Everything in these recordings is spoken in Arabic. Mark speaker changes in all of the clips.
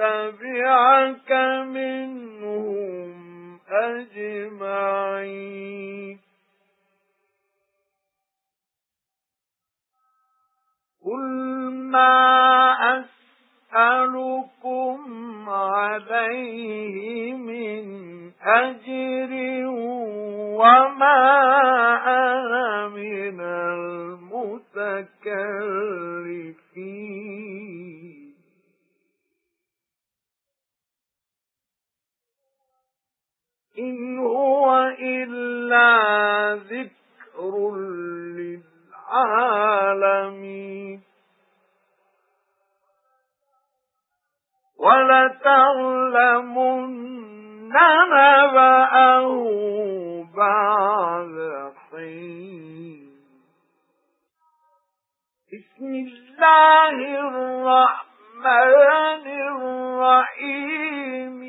Speaker 1: تبعك منهم أجمعين. قل ما أسألكم عليه من أجر وما إن هو إلا ذكر للعالمين ولتعلمن نبأه بعد حين بسم الله الرحمن الرحيم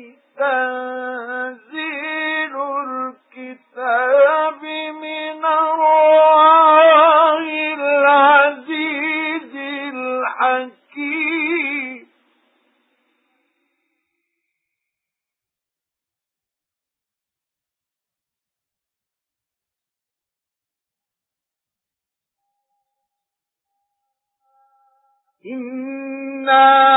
Speaker 1: إِنَّا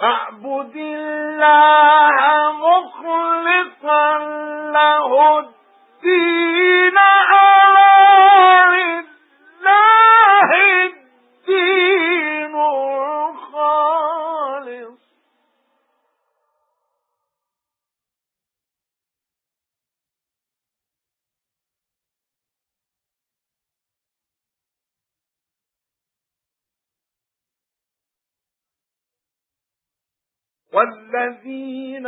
Speaker 1: فَاعْبُدِ اللَّهَ مُخْلِصًا لَّهُ الدِّينَ وَالَّذِينَ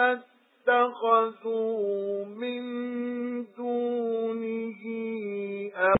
Speaker 1: اتَّخَذُوا مِن دُونِهِ